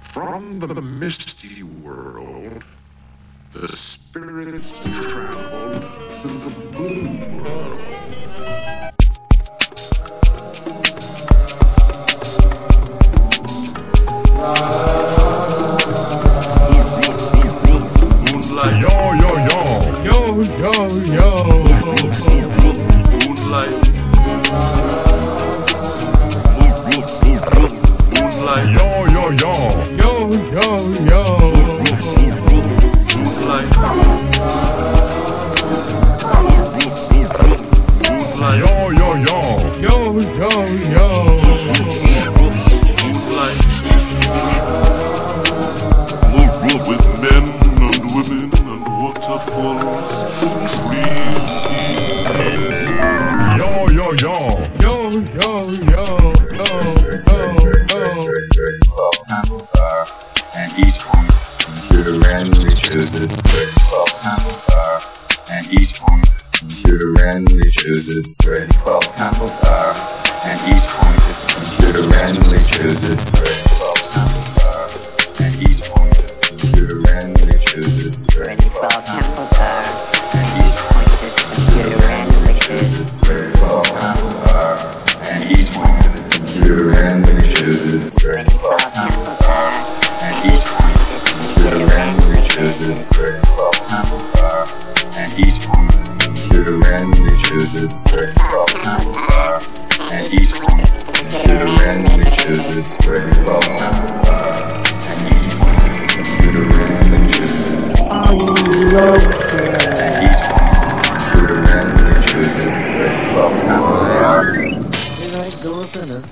From the misty world, the spirits traveled to the blue world. Yo, yo, yo. Yo, yo, yo. Moonlight. Yo, yo, yo. Yo, yo, yo. Moonlight, Yo, yo, yo. Yo, yo, yo. Yo. Yo, yo, yo. Twelve handles are, and each one computer randomly chooses twelve handles are, and each one computer randomly chooses twelve handles are, and each one computer randomly chooses twelve handles are, and each one computer randomly chooses Ready, 12 candles are computer randomly chooses 12 twelve candles are and each one computer randomly chooses certain 12 handles are, and each one computer randomly chooses certain 12 handles are, and each one computer randomly chooses certain 12 handles are, and each one computer randomly chooses and each one computer randomly chooses certain 12 handles are. Did I go a